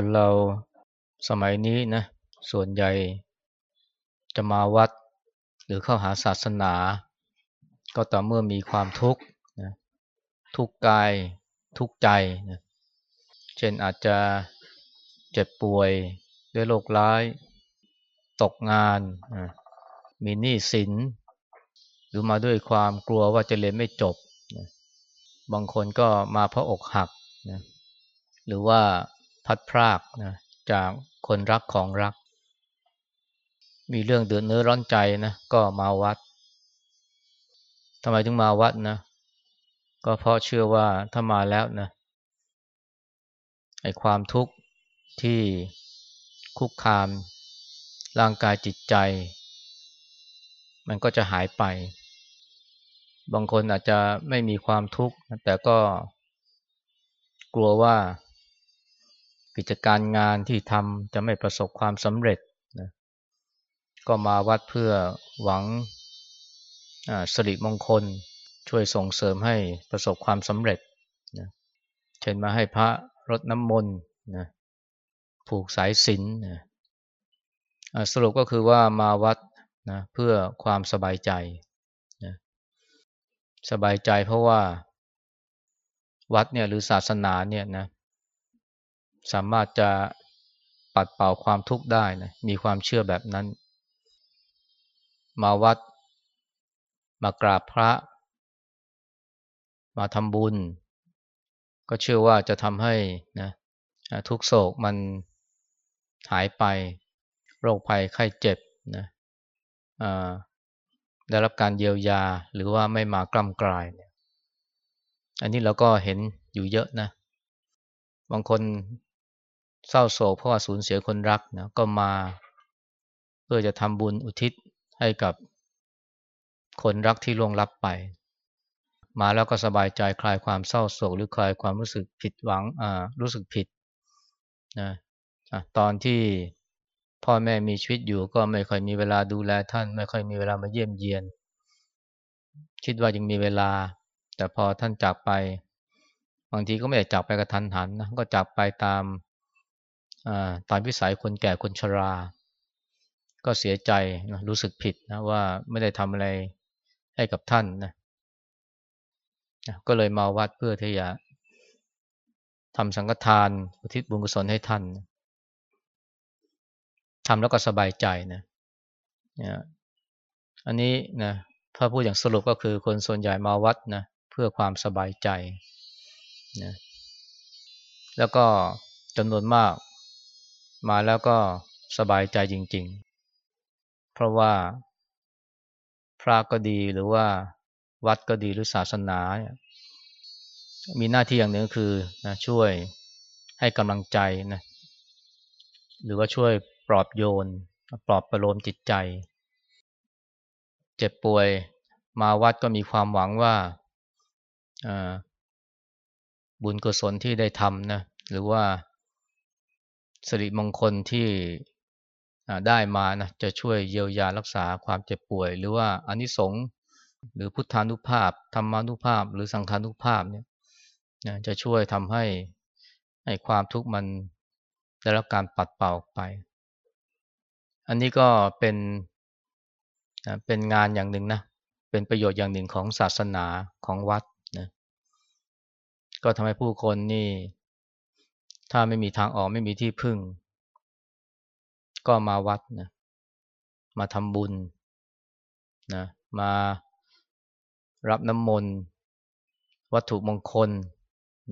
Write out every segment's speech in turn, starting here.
คนเราสมัยนี้นะส่วนใหญ่จะมาวัดหรือเข้าหาศาสนา ก็ต่อเมื่อมีความทุกข์นะทุกกายทุกใจนะเช่นอาจจะเจ็บป่วยด้วยโรคร้าย ตกงานนะมีหนี้สิน หรือมาด้วยความกลัวว่าจะเรียนไม่จบนะบางคนก็มาเพราะอกหักนะหรือว่า พัดพรากนะจากคนรักของรัก มีเรื่องเดือดเนื้อร้อนใจนะก็มาวัดทำไมถึงมาวัดนะ ก็เพราะเชื่อว่าถ้ามาแล้วนะไอความทุกข์ที่คุกคามร่างกายจิตใจ มันก็จะหายไป บางคนอาจจะไม่มีความทุกข์แต่ก็กลัวว่า กิจการงานที่ทำจะไม่ประสบความสำเร็จนะก็มาวัดเพื่อหวังสิริมงคลช่วยส่งเสริมให้ประสบความสำเร็จนะเช่นมาให้พระรดน้ำมนต์นะผูกสายสินนะสรุปก็คือว่ามาวัดนะเพื่อความสบายใจนะสบายใจเพราะว่าวัดเนี่ยหรือศาสนาเนี่ยนะ สามารถจะปัดเป่าความทุกข์ได้นะมีความเชื่อแบบนั้น มาวัด มากราบพระ มาทำบุญ ก็เชื่อว่าจะทำให้นะทุกโศกมันหายไป โรคภัยไข้เจ็บนะได้รับการเยียวยาหรือว่าไม่มากล้ำกลายอันนี้เราก็เห็นอยู่เยอะนะ บางคน เศร้าโศกเพราะว่าสูญเสียคนรักนะก็มา เพื่อจะทำบุญอุทิศให้กับคนรักที่ล่วงลับไป มาแล้วก็สบายใจคลายความเศร้าโศกหรือคลายความรู้สึกผิดหวังอ่ารู้สึกผิดนะอะตอนที่พ่อแม่มีชีวิตอยู่ก็ไม่ค่อยมีเวลาดูแลท่าน ไม่ค่อยมีเวลามาเยี่ยมเยียน คิดว่ายังมีเวลา แต่พอท่านจากไป บางทีก็ไม่ได้จากไปกระทันหันนะก็จากไปตาม ตามวิสัยคนแก่คนชรา ก็เสียใจนะรู้สึกผิดนะว่าไม่ได้ทำอะไรให้กับท่านนะก็เลยมาวัดเพื่อที่จะทำสังฆทานอุทิศบุญกุศลให้ท่านทำแล้วก็สบายใจนะอันนี้นะถ้าพูดอย่างสรุปก็คือคนส่วนใหญ่มาวัดนะเพื่อความสบายใจนะแล้วก็จำนวนมาก มาแล้วก็สบายใจจริง ๆ เพราะว่าพระก็ดีหรือว่าวัดก็ดีหรือศาสนาเนี่ยมีหน้าที่อย่างหนึ่งคือนะช่วยให้กำลังใจนะหรือว่าช่วยปลอบโยน ปลอบประโลมจิตใจ เจ็บป่วยมาวัดก็มีความหวังว่าบุญกุศลที่ได้ทำนะหรือว่า สิริมงคลที่ได้มานะจะช่วยเยียวยารักษาความเจ็บป่วย หรือว่าอนิสงส์หรือพุทธานุภาพธรรมานุภาพ หรือสังขานุภาพเนี่ยจะช่วยทำให้ให้ความทุกข์มันได้รับการปัดเป่าออกไป อันนี้ก็เป็นเป็นงานอย่างหนึ่งนะเป็นประโยชน์อย่างหนึ่งของศาสนาของวัดนะก็ทำให้ผู้คนนี่ ถ้าไม่มีทางออกไม่มีที่พึ่ง ก็มาวัดนะมาทำบุญนะมารับน้ำมนต์ วัตถุมงคล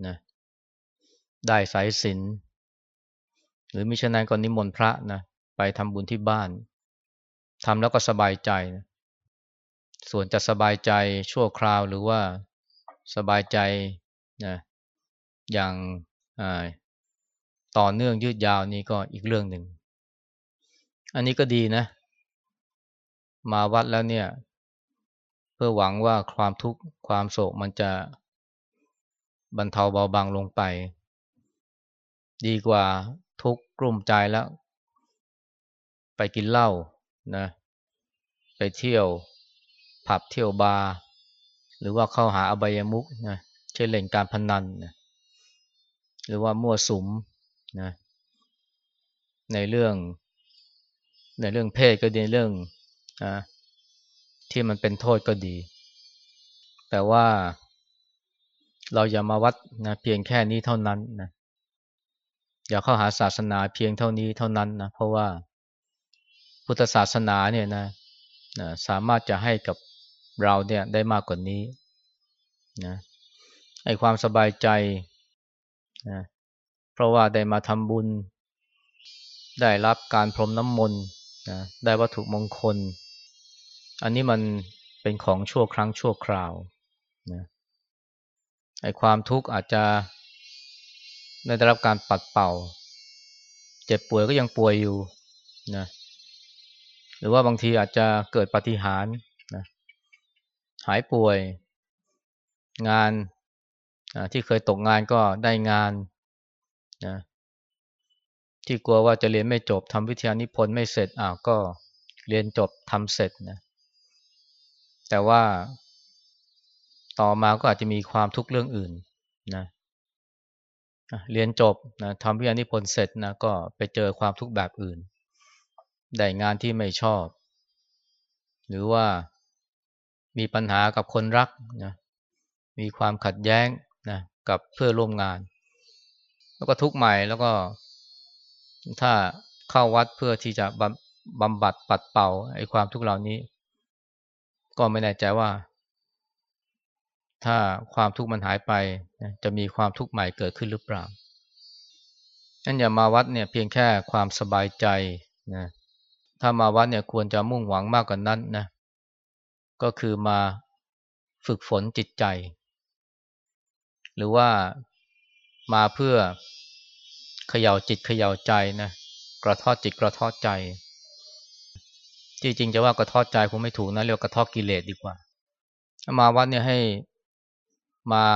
นะได้สายสินหรือมิฉะนั้นก็นิมนต์พระนะไปทำบุญที่บ้านทำแล้วก็สบายใจนะส่วนจะสบายใจชั่วคราวหรือว่าสบายใจนะอย่าง ต่อเนื่องยืดยาวนี่ก็อีกเรื่องหนึ่ง อันนี้ก็ดีนะ มาวัดแล้วเนี่ย เพื่อหวังว่าความทุกข์ความโศกมันจะบรรเทาเบาบางลงไป ดีกว่าทุกข์กลุ่มใจแล้ว ไปกินเหล้านะ ไปเที่ยวผับเที่ยวบาร์หรือว่าเข้าหาอบายมุกนะเช่นเล่นการพนันนะหรือว่ามั่วสุม นะในเรื่อง ในเรื่องเพศก็ดีเรื่องนะที่มันเป็นโทษก็ดี แต่ว่าเราอย่ามาวัดนะเพียงแค่นี้เท่านั้นนะอย่าเข้าหาศาสนาเพียงเท่านี้เท่านั้นนะเพราะว่าพุทธศาสนาเนี่ยนะนะสามารถจะให้กับเราเนี่ยได้มากกว่านี้นะให้ความสบายใจนะ เพราะว่าได้มาทำบุญ ได้รับการพรมน้ำมนต์นะได้วัตถุมงคล อันนี้มันเป็นของชั่วครั้งชั่วคราวนะไอความทุกข์อาจจะได้รับการปัดเป่า เจ็บป่วยก็ยังป่วยอยู่นะหรือว่าบางทีอาจจะเกิดปฏิหารนะหายป่วยงานที่เคยตกงานก็ได้งาน นะที่กลัวว่าจะเรียนไม่จบทำวิทยานิพนธ์ไม่เสร็จอ้าวก็เรียนจบทำเสร็จนะแต่ว่าต่อมาก็อาจจะมีความทุกข์เรื่องอื่นนะเรียนจบนะทำวิทยานิพนธ์เสร็จนะก็ไปเจอความทุกข์แบบอื่น ได้งานที่ไม่ชอบ หรือว่ามีปัญหากับคนรักนะมีความขัดแย้งนะกับเพื่อร่วมงาน แล้วก็ทุกข์ใหม่แล้วก็ถ้าเข้าวัดเพื่อที่จะบำบัดปัดเป่าไอ้ความทุกข์เหล่านี้ ก็ไม่แน่ใจว่า ถ้าความทุกข์มันหายไปจะมีความทุกข์ใหม่เกิดขึ้นหรือเปล่านั่นอย่ามาวัดเนี่ยเพียงแค่ความสบายใจนะถ้ามาวัดเนี่ยควรจะมุ่งหวังมากกว่านั้นนะก็คือมาฝึกฝนจิตใจ หรือว่า มาเพื่อเขย่าจิตเขย่าใจนะกระทอดจิตกระทอดใจจริงๆจะว่ากระทอดใจคงไม่ถูกนะเรียกกระทอดกิเลสดีกว่า มาวัดเนี่ยให้มา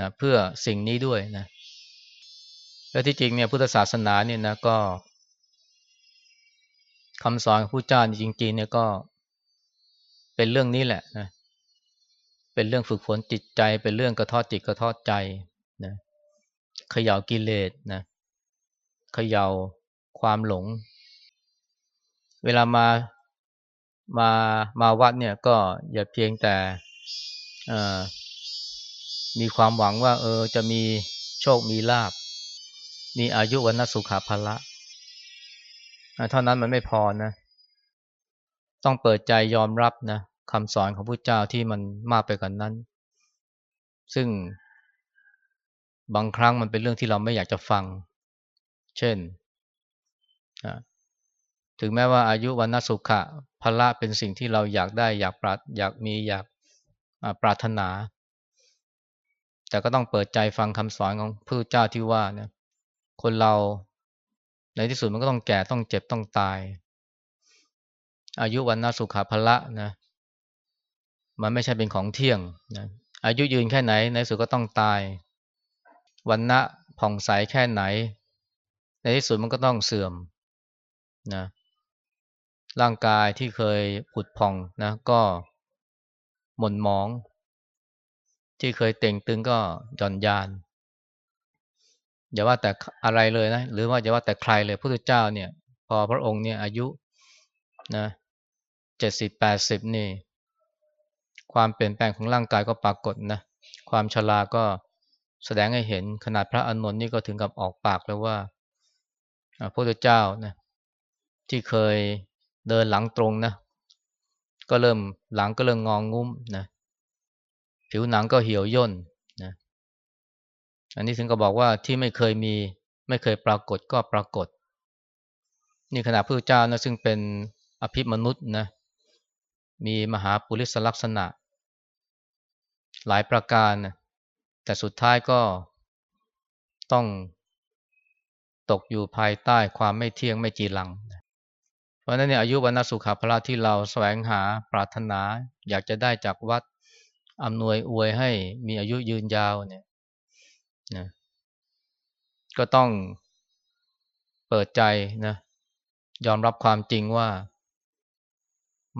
นะเพื่อสิ่งนี้ด้วยนะและที่จริงเนี่ยพุทธศาสนาเนี่ยนะก็คำสอนของพระเจ้าจริงๆเนี่ยก็เป็นเรื่องนี้แหละนะเป็นเรื่องฝึกฝนจิตใจ เป็นเรื่องกระทอดจิตกระทอดใจ เขย่ากิเลสนะเขย่าความหลง เวลามามามาวัดเนี่ยก็อย่าเพียงแต่มีความหวังว่า เออจะมีโชคมีลาบ มีอายุวันนสุขาภละเท่านั้นมันไม่พอนะ ต้องเปิดใจยอมรับนะคำสอนของพระเจ้าที่มันมากไปกว่านนั้น ซึ่ง บางครั้งมันเป็นเรื่องที่เราไม่อยากจะฟัง เช่น ถึงแม้ว่าอายุวันนสุขะพละเป็นสิ่งที่เราอยากได้ อยากปรารอยากมีอยากปรารถนา แต่ก็ต้องเปิดใจฟังคำสอนของพระเจ้าที่ว่าเนี่ยคนเราในที่สุดมันก็ต้องแก่ต้องเจ็บต้องตาย อายุวันนสุขะพละนะมันไม่ใช่เป็นของเที่ยงนะอายุยืนแค่ไหนในสุดก็ต้องตาย วันณะผ่องใสแค่ไหน ในที่สุดมันก็ต้องเสื่อมนะร่างกายที่เคยผุดผ่องนะก็หม่นมอง ที่เคยเต่งตึงก็หย่อนยาน อย่าว่าแต่อะไรเลยนะ หรือว่าอย่าว่าแต่ใครเลยพระพุทธเจ้าเนี่ย พอพระองค์เนี่ยอายุนะเจ็ดสิบแปดสิบนี่ ความเปลี่ยนแปลงของร่างกายก็ปรากฏนะ ความชราก็ แสดงให้เห็นขนาดพระอานนท์นี่ก็ถึงกับออกปากแล้วว่าพระพุทธเจ้านะที่เคยเดินหลังตรงนะก็เริ่มหลังก็เริ่มงองงุ้มนะผิวหนังก็เหี่ยวย่นนะอันนี้ถึงก็บอกว่าที่ไม่เคยมีไม่เคยปรากฏก็ปรากฏ นี่ขณะพระเจ้านะซึ่งเป็นอภิมนุษย์นะมีมหาปุริสลักษณะ หลายประการนะ แต่สุดท้ายก็ต้องตกอยู่ภายใต้ความไม่เที่ยงไม่จีรัง เพราะนั้นเนี่ยอายุวันสุขาภละที่เราแสวงหาปรารถนา อยากจะได้จากวัดอำนวยอวยให้มีอายุยืนยาวเนี่ยนะก็ต้องเปิดใจนะยอมรับความจริงว่า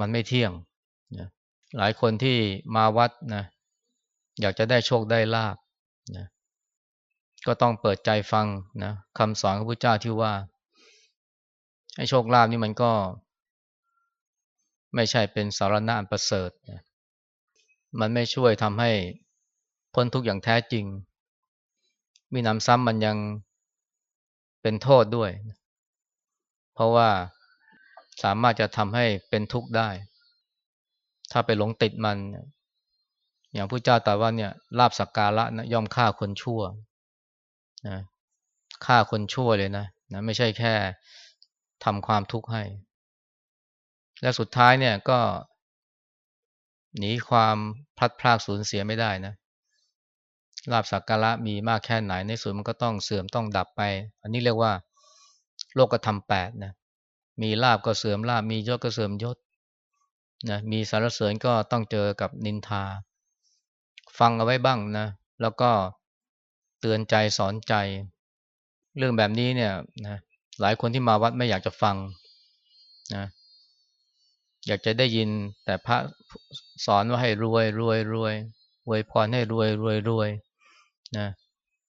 มันไม่เที่ยงนะหลายคนที่มาวัดนะ อยากจะได้โชคได้ลาบนะก็ต้องเปิดใจฟังนะคำสอนของพระเจ้าที่ว่าให้โชคลาภนี่มันก็ ไม่ใช่เป็นสารณะอันประเสริฐนะมันไม่ช่วยทำให้พ้นทุกข์อย่างแท้จริง มีน้ำซ้ำมันยังเป็นโทษด้วย เพราะว่าสามารถจะทำให้เป็นทุกข์ได้ ถ้าไปหลงติดมัน อย่างพระเจ้าตรัสว่าเนี่ยลาบสักการะนะย่อมฆ่าคนชั่วนะฆ่าคนชั่วเลยนะนะไม่ใช่แค่ทำความทุกข์ให้ และสุดท้ายเนี่ยก็หนีความพลัดพรากสูญเสียไม่ได้นะลาบสักการะมีมากแค่ไหนในสุดมันก็ต้องเสื่อมต้องดับไป อันนี้เรียกว่า โลกธรรมแปดนะมีลาบก็เสื่อมลาบมียศก็เสื่อมยศนะมีสารเสริญก็ต้องเจอกับนินทา ฟังเอาไว้บ้างนะ แล้วก็เตือนใจสอนใจ เรื่องแบบนี้เนี่ยนะหลายคนที่มาวัดไม่อยากจะฟังนะอยากจะได้ยินแต่พระสอนว่าให้รวยรวยรวยรวยพรให้รวยรวยรวยนะ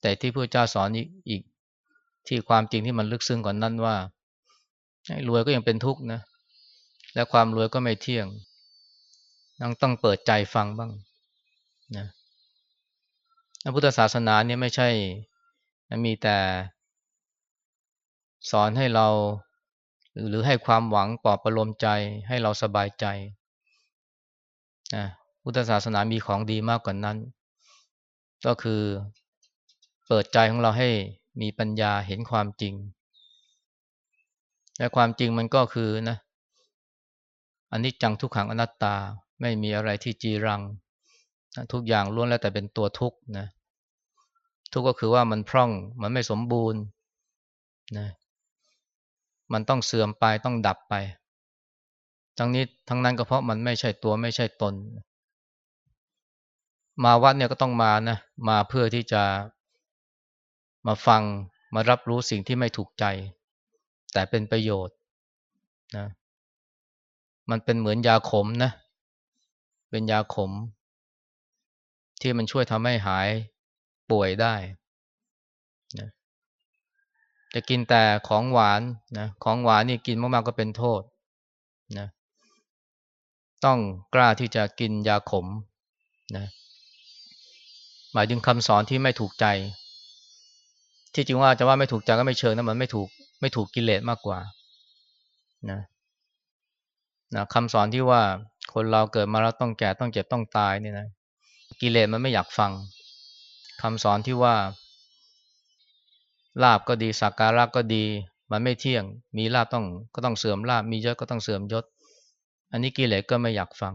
แต่ที่พระเจ้าสอนอีกอีกที่ความจริงที่มันลึกซึ้งกว่านนั้นว่ารวยก็ยังเป็นทุกข์นะ และความรวยก็ไม่เที่ยงต้องต้องเปิดใจฟังบ้างนะ นพุทธศาสนาเนี่ยไม่ใช่มีแต่สอนให้เรา หรือให้ความหวังปลอบประโลมใจให้เราสบายใจนะพุทธศาสนามีของดีมากกว่านั้น ก็คือเปิดใจของเราให้มีปัญญาเห็นความจริง และความจริงมันก็คือนะอันนี้จังทุกขังอนัตตาไม่มีอะไรที่จีรัง ทุกอย่างล้วนแล้วแต่เป็นตัวทุกข์นะทุกข์ก็คือว่ามันพร่องมันไม่สมบูรณ์นะมันต้องเสื่อมไปต้องดับไป ทั้งนี้ทั้งนั้นก็เพราะมันไม่ใช่ตัวไม่ใช่ตน มาวัดเนี่ยก็ต้องมานะมาเพื่อที่จะมาฟังมารับรู้สิ่งที่ไม่ถูกใจ แต่เป็นประโยชน์นะมันเป็นเหมือนยาขมนะ เป็นยาขม ที่มันช่วยทำให้หายป่วยได้นะจะกินแต่ของหวานนะของหวานนี่กินมาก ๆ ก็เป็นโทษนะต้องกล้าที่จะกินยาขมนะหมายถึงคำสอนที่ไม่ถูกใจ ที่จริงว่าจะว่าไม่ถูกใจก็ไม่เชิงนะมันไม่ถูกไม่ถูกกิเลสมากกว่านะนะคำสอนที่ว่าคนเราเกิดมาแล้วต้องแก่ต้องเจ็บต้องตายเนี่ยนะ กิเลสมันไม่อยากฟังคำสอนที่ว่า ลาบก็ดีสักการะก็ดี มันไม่เที่ยง มีลาบต้องก็ต้องเสื่อมลาบมียศก็ต้องเสื่อมยศ อันนี้กิเลสก็ไม่อยากฟัง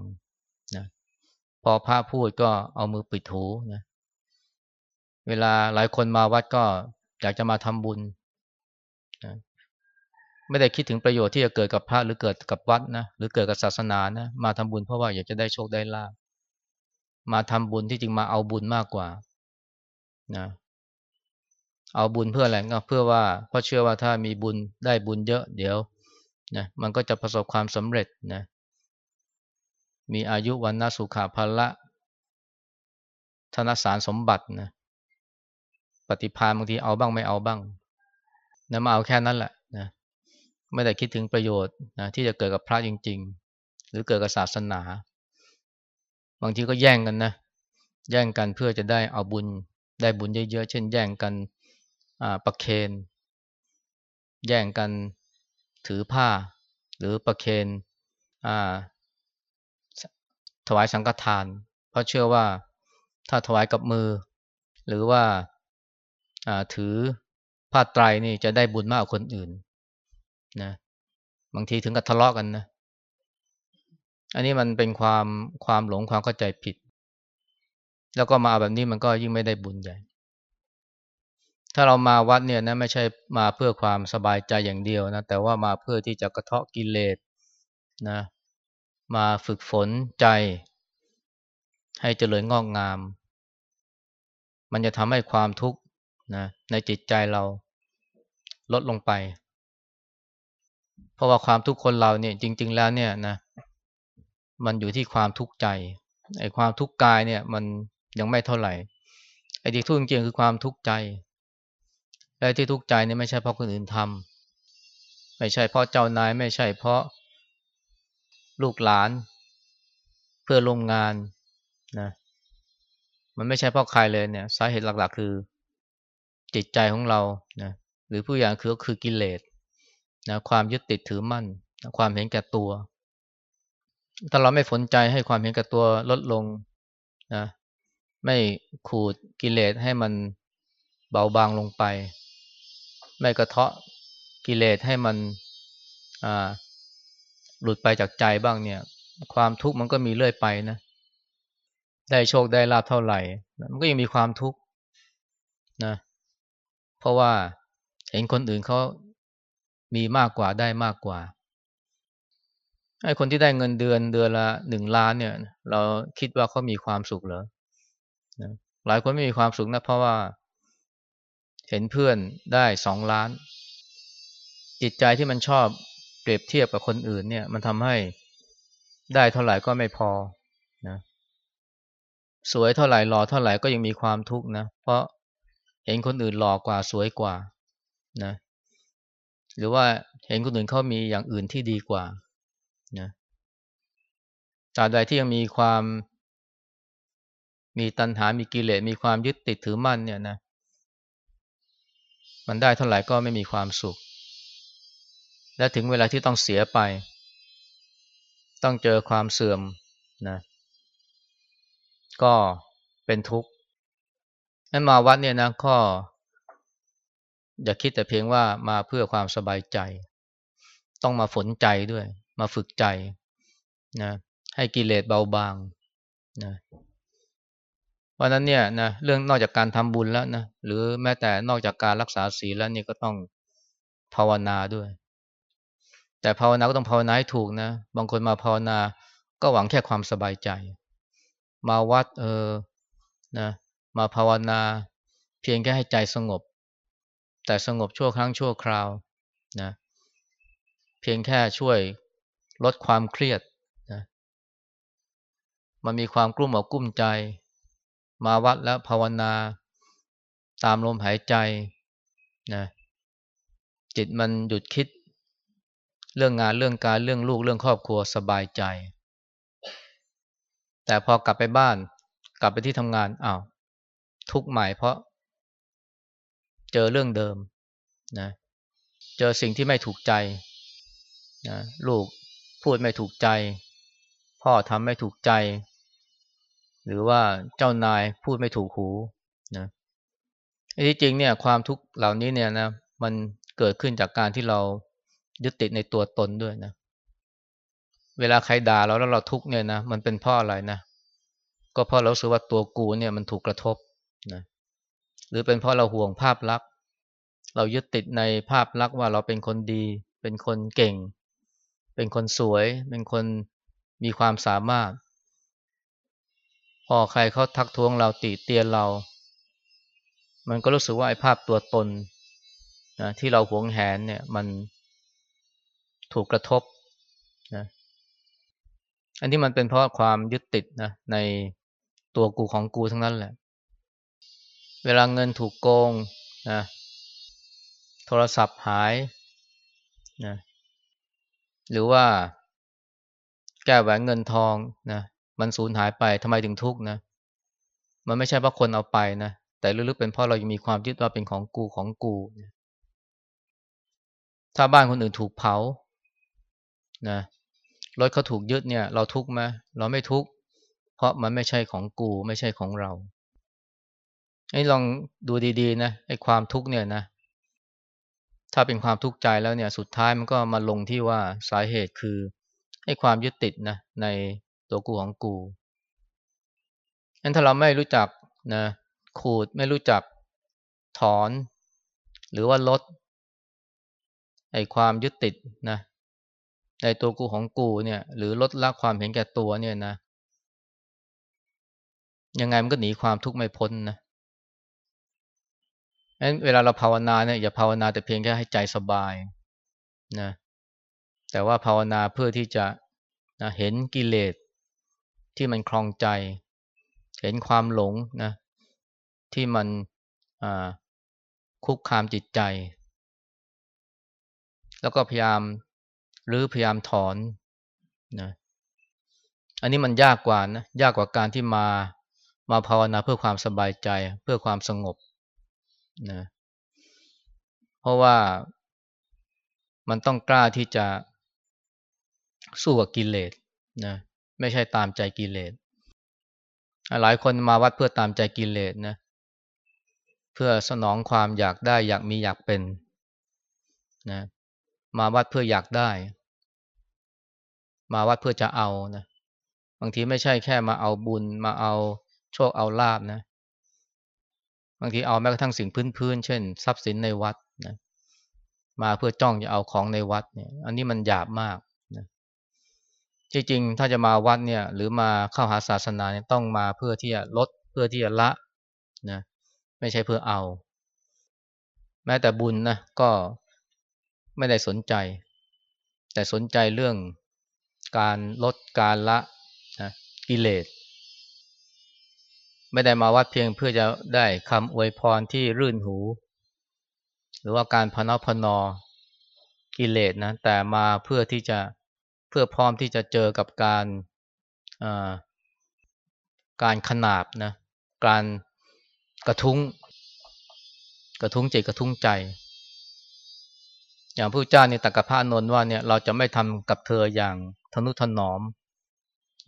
นะพอพระพูดก็เอามือปิดหูนะเวลาหลายคนมาวัดก็อยากจะมาทำบุญไม่ได้คิดถึงประโยชน์ที่จะเกิดกับพระหรือเกิดกับวัดนะหรือเกิดกับศาสนานะมาทำบุญเพราะว่าอยากจะได้โชคได้ลาบ มาทำบุญที่จริงมาเอาบุญมากกว่านะเอาบุญเพื่ออะไรก็เพื่อว่าเพราะเชื่อว่าถ้ามีบุญได้บุญเยอะเดี๋ยวนะมันก็จะประสบความสำเร็จนะมีอายุวันนาสุขาภละธนสารสมบัตินะปฏิภาณบางทีเอาบ้างไม่เอาบ้างนะมาเอาแค่นั้นแหละนะไม่ได้คิดถึงประโยชน์นะที่จะเกิดกับพระจริง ๆ หรือเกิดกับศาสนา บางทีก็แย่งกันนะ แย่งกันเพื่อจะได้เอาบุญ ได้บุญเยอะๆ เช่น แย่งกันประเคน แย่งกันถือผ้า หรือประเคนถวายสังฆทาน เพราะเชื่อว่าถ้าถวายกับมือ หรือว่าถือผ้าไตรนี่จะได้บุญมากกว่าคนอื่นนะบางทีถึงกับทะเลาะกันนะ อันนี้มันเป็นความความหลงความเข้าใจผิด แล้วก็มาแบบนี้มันก็ยิ่งไม่ได้บุญใหญ่ ถ้าเรามาวัดเนี่ยนะไม่ใช่มาเพื่อความสบายใจอย่างเดียวนะแต่ว่ามาเพื่อที่จะกระเทาะกิเลสนะมาฝึกฝนใจ ให้เจริญงอกงาม มันจะทำให้ความทุกข์นะในจิตใจเราลดลงไป เพราะว่าความทุกข์คนเราเนี่ยจริง ๆ แล้วเนี่ยนะ มันอยู่ที่ความทุกข์ใจไอ้ความทุกข์กายเนี่ย มันยังไม่เท่าไหร่ไอ้ที่ทุกข์จริงคือความทุกข์ใจและที่ทุกข์ใจเนี่ยไม่ใช่เพราะคนอื่นทำไม่ใช่เพราะเจ้านายไม่ใช่เพราะลูกหลาน เพื่อร่วมงานนะมันไม่ใช่เพราะใครเลยเนี่ย สาเหตุหลักๆ คือจิตใจของเรานะหรือผู้อย่างคือก็คือกิเลสนะความยึดติดถือมั่น ความเห็นแก่ตัว ถ้าเราไม่สนใจให้ความเห็นแก่ตัวลดลงนะไม่ขูดกิเลสให้มันเบาบางลงไป ไม่กระเทาะกิเลสให้มันหลุดไปจากใจบ้างเนี่ย ความทุกข์มันก็มีเรื่อยไปนะได้โชคได้ลาภเท่าไหร่ มันก็ยังมีความทุกข์นะเพราะว่าเห็นคนอื่นเขามีมากกว่าได้มากกว่า ไอ้คนที่ได้เงินเดือนเดือนละหนึ่งล้านเนี่ย เราคิดว่าเขามีความสุขเหรอนะหลายคนไม่มีความสุขนะเพราะว่า เห็นเพื่อนได้สองล้าน จิตใจที่มันชอบเปรียบเทียบกับคนอื่นเนี่ย มันทำให้ได้เท่าไหร่ก็ไม่พอนะสวยเท่าไหร่หล่อเท่าไหร่ก็ยังมีความทุกข์นะเพราะเห็นคนอื่นหล่อกว่าสวยกว่านะหรือว่าเห็นคนอื่นเขามีอย่างอื่นที่ดีกว่า ตราบใดที่ยังมีความมีตัณหา มีกิเลส มีความยึดติดถือมั่นเนี่ยนะ มันได้เท่าไหร่ก็ไม่มีความสุข และถึงเวลาที่ต้องเสียไป ต้องเจอความเสื่อมนะ ก็เป็นทุกข์นั้นมาวัดเนี่ยนะก็อย่าคิดแต่เพียงว่ามาเพื่อความสบายใจ ต้องมาฝนใจด้วย มาฝึกใจนะ ให้กิเลสเบาบางนะวันนั้นเนี่ยนะเรื่องนอกจากการทำบุญแล้วนะหรือแม้แต่นอกจากการรักษาศีลแล้วนี่ก็ต้องภาวนาด้วย แต่ภาวนาก็ต้องภาวนาให้ถูกนะ บางคนมาภาวนาก็หวังแค่ความสบายใจ มาวัดเออนะมาภาวนาเพียงแค่ให้ใจสงบ แต่สงบชั่วครั้งชั่วคราวนะเพียงแค่ช่วยลดความเครียด มันมีความกลุ้มอกกุ้มใจ มาวัดแล้วภาวนา ตามลมหายใจนะจิตมันหยุดคิด เรื่องงานเรื่องการเรื่องลูกเรื่องครอบครัวสบายใจ แต่พอกลับไปบ้านกลับไปที่ทำงานอ้าวทุกข์ใหม่เพราะ เจอเรื่องเดิมนะเจอสิ่งที่ไม่ถูกใจนะลูกพูดไม่ถูกใจ พ่อทำไม่ถูกใจ หรือว่าเจ้านายพูดไม่ถูกหูนะที่จริงเนี่ยความทุกข์เหล่านี้เนี่ยนะมันเกิดขึ้นจากการที่เรายึดติดในตัวตนด้วยนะ เวลาใครด่าเราแล้วเราทุกเนี่ยนะมันเป็นเพราะอะไรนะ ก็เพราะเราสึกว่าตัวกูเนี่ยมันถูกกระทบนะหรือเป็นเพราะเราห่วงภาพลักษณ์ เรายึดติดในภาพลักษณ์ว่าเราเป็นคนดี เป็นคนเก่ง เป็นคนสวย เป็นคนมีความสามารถ พอใครเขาทักท้วงเราติเตียนเรา มันก็รู้สึกว่าไอ้ภาพตัวตนนะที่เราหวงแหนเนี่ยมันถูกกระทบนะอันนี้มันเป็นเพราะความยึดติดนะในตัวกูของกูทั้งนั้นแหละ เวลาเงินถูกโกงนะโทรศัพท์หายนะหรือว่าแก้แหวนเงินทองนะ มันสูญหายไปทำไมถึงทุกข์นะ มันไม่ใช่เพราะคนเอาไปนะ แต่ลึกๆเป็นเพราะเรายังมีความยึดว่าเป็นของกูของกู ถ้าบ้านคนอื่นถูกเผา นะรถเขาถูกยึดเนี่ย เราทุกข์ไหมเราไม่ทุกข์เพราะมันไม่ใช่ของกูไม่ใช่ของเราไอ้ลองดูดีๆนะไอ้ความทุกข์เนี่ยนะ ถ้าเป็นความทุกข์ใจแล้วเนี่ย สุดท้ายมันก็มาลงที่ว่าสาเหตุคือไอ้ความยึดติดนะใน ตัวกูของกูงั้นถ้าเราไม่รู้จักนะขูดไม่รู้จักถอน หรือว่าลดไอ้ความยึดติดนะในตัวกูของกูเนี่ย หรือลดละความเห็นแก่ตัวเนี่ยนะ ยังไงมันก็หนีความทุกข์ไม่พ้นนะงั้นเวลาเราภาวนาเนี่ยอย่าภาวนาแต่เพียงแค่ให้ใจสบายนะแต่ว่าภาวนาเพื่อที่จะนะเห็นกิเลส ที่มันคลองใจ เห็นความหลงนะที่มันคุกคามจิตใจ แล้วก็พยายามหรือพยายามถอนนะอันนี้มันยากกว่านะยากกว่าการที่มามาภาวนาเพื่อความสบายใจเพื่อความสงบนะเพราะว่ามันต้องกล้าที่จะสู้กับกิเลสนะ ไม่ใช่ตามใจกิเลสหลายคนมาวัดเพื่อตามใจกิเลสนะเพื่อสนองความอยากได้อยากมีอยากเป็นนะมาวัดเพื่ออยากได้ มาวัดเพื่อจะเอานะบางทีไม่ใช่แค่มาเอาบุญมาเอาโชคเอาลาบนะ บางทีเอาแม้กระทั่งสิ่งพื้นๆเช่น ทรัพย์สินในวัดนะมาเพื่อจ้องจะเอาของในวัดเนี่ย อันนี้มันหยาบมาก จริงๆ ถ้าจะมาวัดเนี่ยหรือมาเข้าหาศาสนาเนี่ยต้องมาเพื่อที่จะลดเพื่อที่จะละนะไม่ใช่เพื่อเอา แม้แต่บุญนะก็ไม่ได้สนใจ แต่สนใจเรื่องการลดการละนะกิเลสไม่ได้มาวัดเพียงเพื่อจะได้คำอวยพรที่รื่นหู หรือว่าการพนอพนอกิเลสนะแต่มาเพื่อที่จะ พื่อพร้อมที่จะเจอกับการการขนาบนะการกระทุ้ง กระทุ้งจิตกระทุ้งใจ อย่างพระเจ้าในตักกะพระนนท์ว่าเนี่ยเราจะไม่ทำกับเธออย่างทนุถนอม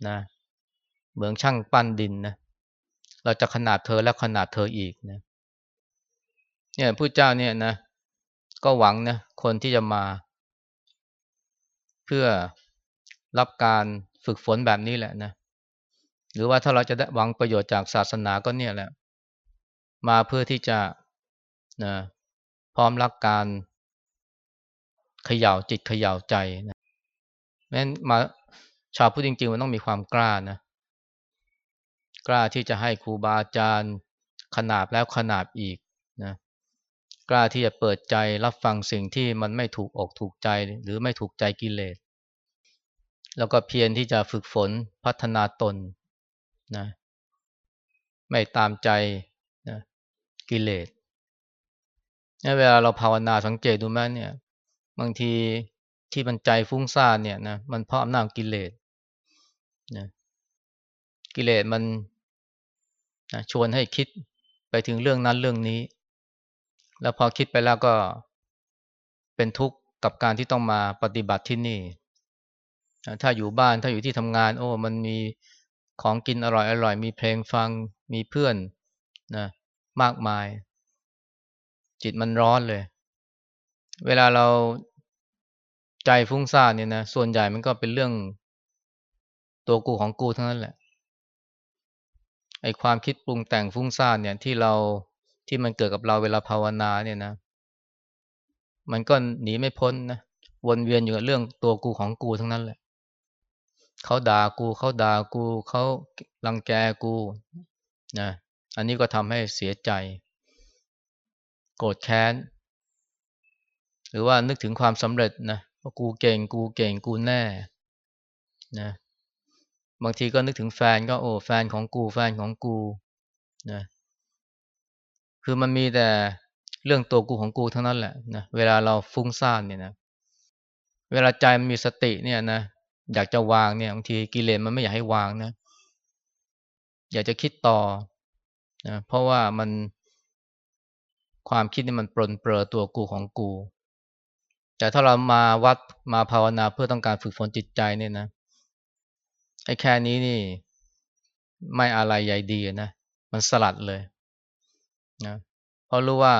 นะเหมือนช่างปั้นดินนะเราจะขนาดเธอและขนาดเธออีกนะเนี่ยผู้เจ้าเนี่ยนะก็หวังนะคนที่จะมา เพื่อ รับการฝึกฝนแบบนี้แหละนะหรือว่าถ้าเราจะได้หวังประโยชน์จากศาสนาก็เนี่ยแหละ มาเพื่อที่จะนะพร้อมรับการเขย่าจิตเขย่าใจนะแม้นมาชาวพุทธจริงๆมันต้องมีความกล้านะกล้าที่จะให้ครูบาอาจารย์ขนาบแล้วขนาบอีกนะกล้าที่จะเปิดใจรับฟังสิ่งที่มันไม่ถูกอกถูกใจหรือไม่ถูกใจกิเลส แล้วก็เพียรที่จะฝึกฝนพัฒนาตนนะไม่ตามใจนะกิเลสเวลาเราภาวนาสังเกตดูไหมเนี่ยบางทีที่มันใจฟุ้งซ่านเนี่ยนะมันเพราะอำนาจกิเลสนะกิเลสมันนะชวนให้คิดไปถึงเรื่องนั้นเรื่องนี้ แล้วพอคิดไปแล้วก็เป็นทุกข์กับการที่ต้องมาปฏิบัติที่นี่ ถ้าอยู่บ้านถ้าอยู่ที่ทำงาน โอ้มันมีของกินอร่อยอร่อยมีเพลงฟังมีเพื่อนนะมากมาย จิตมันร้อนเลย เวลาเราใจฟุ้งซ่านเนี่ยนะส่วนใหญ่มันก็เป็นเรื่องตัวกูของกูทั้งนั้นแหละไอ้ความคิดปรุงแต่งฟุ้งซ่านเนี่ยที่เราที่มันเกิดกับเราเวลาภาวนาเนี่ยนะ มันก็หนีไม่พ้นนะวนเวียนอยู่กับเรื่องตัวกูของกูทั้งนั้นแหละ เขาด่ากูเขาด่ากูเขารังแกกูนะอันนี้ก็ทำให้เสียใจ โกรธแค้น หรือว่านึกถึงความสำเร็จนะว่ากูเก่งกูเก่งกูแน่นะบางทีก็นึกถึงแฟนก็โอ้แฟนของกูแฟนของกูนะคือมันมีแต่เรื่องตัวกูของกูเทั้งนั้นแหละนะเวลาเราฟุ้งซ่านเนี่ยนะเวลาใจมันมีสติเนี่ยนะ อยากจะวางเนี่ยบางทีกิเลสมันไม่อยากให้วางนะ อยากจะคิดต่อนะเพราะว่ามันความคิดนี่มันปลนเปลือตัวกูของกู แต่ถ้าเรามาวัดมาภาวนาเพื่อต้องการฝึกฝนจิตใจเนี่ยนะไอ้แค่นี้นี่ ไม่อะไรใหญ่ดีนะมันสลัดเลยนะเพราะรู้ว่า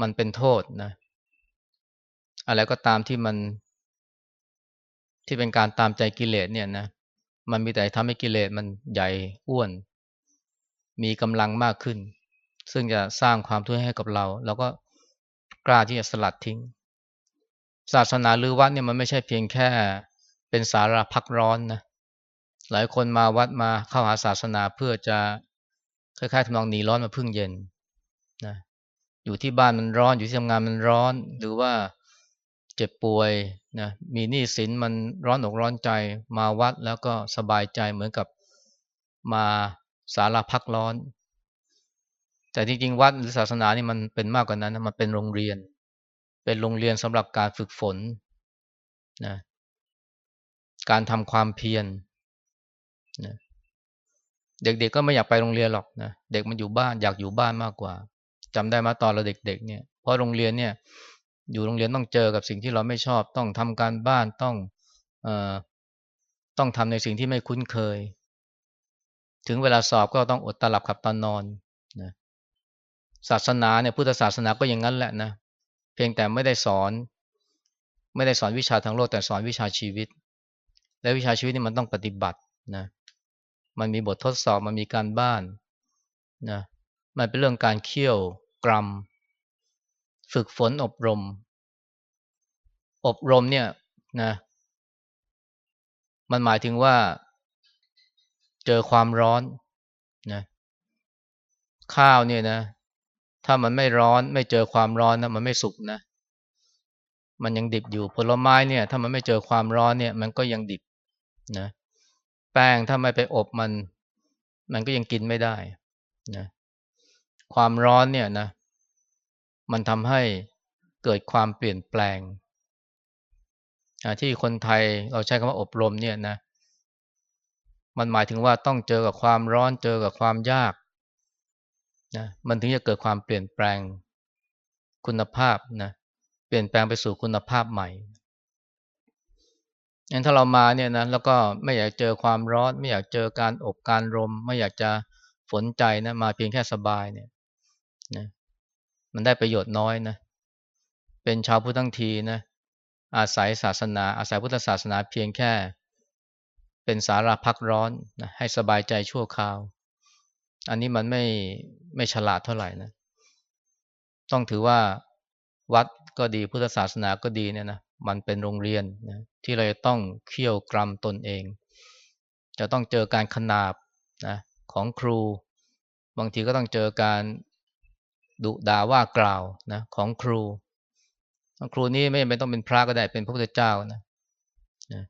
มันเป็นโทษนะอะไรก็ตามที่มัน ที่เป็นการตามใจกิเลสเนี่ยนะมันมีแต่ทำให้กิเลสมันใหญ่อ้วน มีกำลังมากขึ้น ซึ่งจะสร้างความทุกข์ให้กับเรา แล้วก็กล้าที่จะสลัดทิ้ง ศาสนาหรือวัดเนี่ยมันไม่ใช่เพียงแค่เป็นสาระพักร้อนนะหลายคนมาวัดมาเข้าหาศาสนาเพื่อจะคล้ายๆทำนองหนีร้อนมาพึ่งเย็นนะอยู่ที่บ้านมันร้อนอยู่ที่ทำงานมันร้อน หรือว่าเจ็บป่วย นะมีหนี้สินมันร้อนอกร้อนใจมาวัดแล้วก็สบายใจเหมือนกับมาสาราพักร้อน แต่จริงๆ วัดหรือศาสนานี่มันเป็นมากกว่านั้นนะมันเป็นโรงเรียน เป็นโรงเรียนสำหรับการฝึกฝนนะการทำความเพียรนะเด็กๆก็ไม่อยากไปโรงเรียนหรอกนะเด็กมันอยู่บ้านอยากอยู่บ้านมากกว่าจำได้มาตอนเราเด็ก ๆ เนี่ยเพราะโรงเรียนเนี่ย อยู่โรงเรียนต้องเจอกับสิ่งที่เราไม่ชอบ ต้องทำการบ้านต้องอต้องทำในสิ่งที่ไม่คุ้นเคย ถึงเวลาสอบก็ต้องอดตลับขับตอนนอนนะศาสนาเนี่ยพุทธศาสนาก็อย่างนั้นแหละนะ เพียงแต่ไม่ได้สอน ไม่ได้สอนวิชาทางโลกแต่สอนวิชาชีวิต และวิชาชีวิตนี่มันต้องปฏิบัตินะมันมีบททดสอบมันมีการบ้านนะมันเป็นเรื่องการเคี่ยวกรรม ฝึกฝนอบรม อบรมเนี่ยนะ มันหมายถึงว่า เจอความร้อนนะ ข้าวเนี่ยนะ ถ้ามันไม่ร้อน ไม่เจอความร้อนนะมันไม่สุกนะ มันยังดิบอยู่ผลไม้เนี่ย ถ้ามันไม่เจอความร้อนเนี่ย มันก็ยังดิบนะ แป้งถ้าไม่ไปอบมัน มันก็ยังกินไม่ได้นะ ความร้อนเนี่ยนะ มันทำให้เกิดความเปลี่ยนแปลง ที่คนไทยเราใช้คำว่าอบรมเนี่ยนะ มันหมายถึงว่าต้องเจอกับความร้อนเจอกับความยากนะมันถึงจะเกิดความเปลี่ยนแปลงคุณภาพนะเปลี่ยนแปลงไปสู่คุณภาพใหม่งั้นถ้าเรามาเนี่ยนะแล้วก็ไม่อยากเจอความร้อน ไม่อยากเจอการอบการรม ไม่อยากจะฝนใจนะมาเพียงแค่สบายเนี่ย มันได้ประโยชน์น้อยนะ เป็นชาวพุทธทั้งทีนะ อาศัยศาสนา อาศัยพุทธศาสนาเพียงแค่ เป็นสาราพักร้อนนะให้สบายใจชั่วคราว อันนี้มันไม่ไม่ฉลาดเท่าไหร่นะ ต้องถือว่าวัดก็ดีพุทธศาสนาก็ดีเนี่ยนะมันเป็นโรงเรียนนะที่เราต้องเคี่ยวกรำตนเอง จะต้องเจอการขนาบนะของครู บางทีก็ต้องเจอการ ดุด่าว่ากล่าวนะของครู ครูนี่ไม่จำเป็นต้องเป็นพระก็ได้เป็นพระพุทธเจ้านะนะ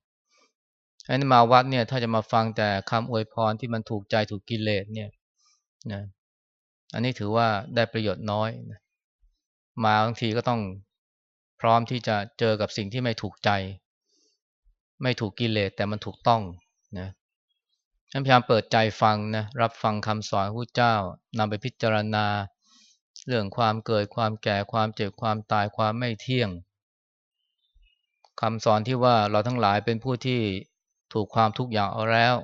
อันนี้มาวัดเนี่ย ถ้าจะมาฟังแต่คำอวยพรที่มันถูกใจถูกกิเลสเนี่ยนะอันนี้ถือว่าได้ประโยชน์น้อยนะมาบางทีก็ต้องพร้อมที่จะเจอกับสิ่งที่ไม่ถูกใจ ไม่ถูกกิเลสแต่มันถูกต้องนะฉันพยายามเปิดใจฟังนะรับฟังคำสอนพระเจ้านำไปพิจารณา เรื่องความเกิดความแก่ความเจ็บความตายความไม่เที่ยงคำสอนที่ว่าเราทั้งหลายเป็นผู้ที่ถูกความทุกข์อย่างเอาแล้ว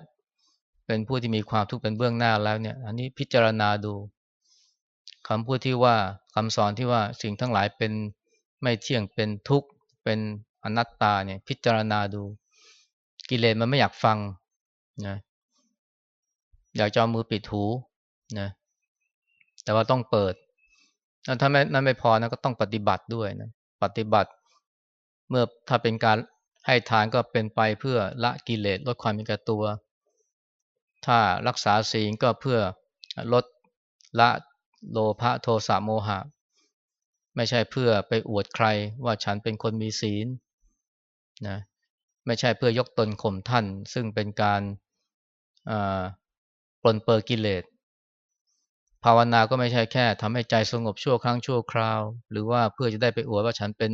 เป็นผู้ที่มีความทุกข์เป็นเบื้องหน้าแล้วเนี่ย อันนี้พิจารณาดูคำพูดที่ว่าคำสอนที่ว่าสิ่งทั้งหลายเป็นไม่เที่ยงเป็นทุกข์เป็นอนัตตาเนี่ยพิจารณาดู กิเลสมันไม่อยากฟังนะอยากจอมือปิดหูนะแต่ว่าต้องเปิด ถ้าไม่นั้นไม่พอนะก็ต้องปฏิบัติด้วยนะปฏิบัติ เมื่อถ้าเป็นการให้ทานก็เป็นไปเพื่อละกิเลสลดความมีกตัว ถ้ารักษาศีลก็เพื่อลดละโลภะโทสะโมหะ ไม่ใช่เพื่อไปอวดใครว่าฉันเป็นคนมีศีลนะไม่ใช่เพื่อยกตนข่มท่าน ซึ่งเป็นการปรนเปรอกิเลส ภาวนาก็ไม่ใช่แค่ทำให้ใจสงบชั่วครั้งชั่วคราว หรือว่าเพื่อจะได้ไปอวดว่าฉันเป็น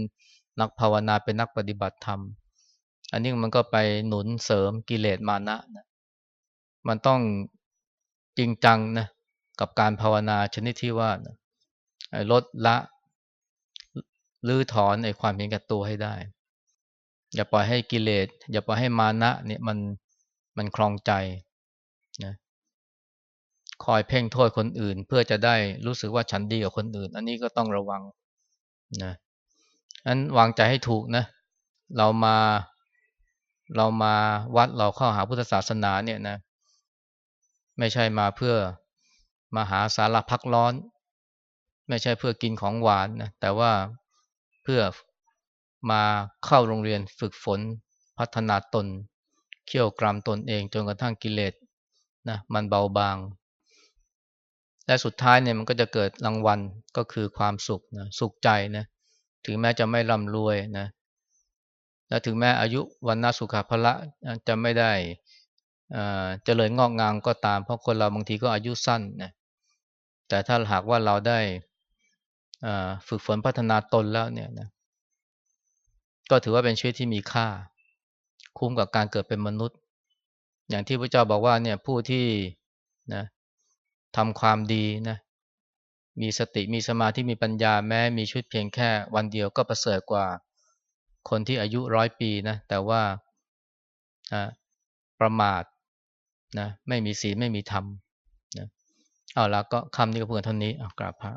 นักภาวนาเป็นนักปฏิบัติธรรม อันนี้มันก็ไปหนุนเสริมกิเลสมานะนะมันต้องจริงจังนะกับการภาวนาชนิดที่ว่าลดละลื้อถอนไอ้ความเห็นแก่ตัวให้ได้ อย่าปล่อยให้กิเลส อย่าปล่อยให้มานะเนี่ยมันมันคลองใจนะ คอยเพ่งโทษคนอื่น เพื่อจะได้รู้สึกว่าฉันดีกว่าคนอื่น อันนี้ก็ต้องระวังนะอันวางใจให้ถูกนะ เรามาเรามาวัดเราเข้าหาพุทธศาสนาเนี่ยนะ ไม่ใช่มาเพื่อมาหาสาระพักร้อน ไม่ใช่เพื่อกินของหวานนะแต่ว่าเพื่อมาเข้าโรงเรียนฝึกฝนพัฒนาตน เขี่ยวกรามตนเองจนกระทั่งกิเลสนะมันเบาบาง และสุดท้ายเนี่ยมันก็จะเกิดรางวัลก็คือความสุขนะสุขใจนะถึงแม้จะไม่ร่ำรวยนะและถึงแม้อายุวันนาสุขภละจะไม่ได้เจริญงอกงามก็ตาม เพราะคนเราบางทีก็อายุสั้นนะแต่ถ้าหากว่าเราได้ฝึกฝนพัฒนาตนแล้วเนี่ยนะก็ถือว่าเป็นชีวิตที่มีค่า คุ้มกับการเกิดเป็นมนุษย์ อย่างที่พระเจ้าบอกว่าเนี่ยผู้ที่นะ ทำความดีนะมีสติมีสมาธิมีปัญญาแม้มีชีวิตเพียงแค่วันเดียวก็ประเสริฐกว่า คนที่อายุร้อยปีนะแต่ว่าประมาทนะไม่มีศีลไม่มีธรรมนะเอาละก็คำนี้ก็เพื่อเท่านี้เอากราบพระ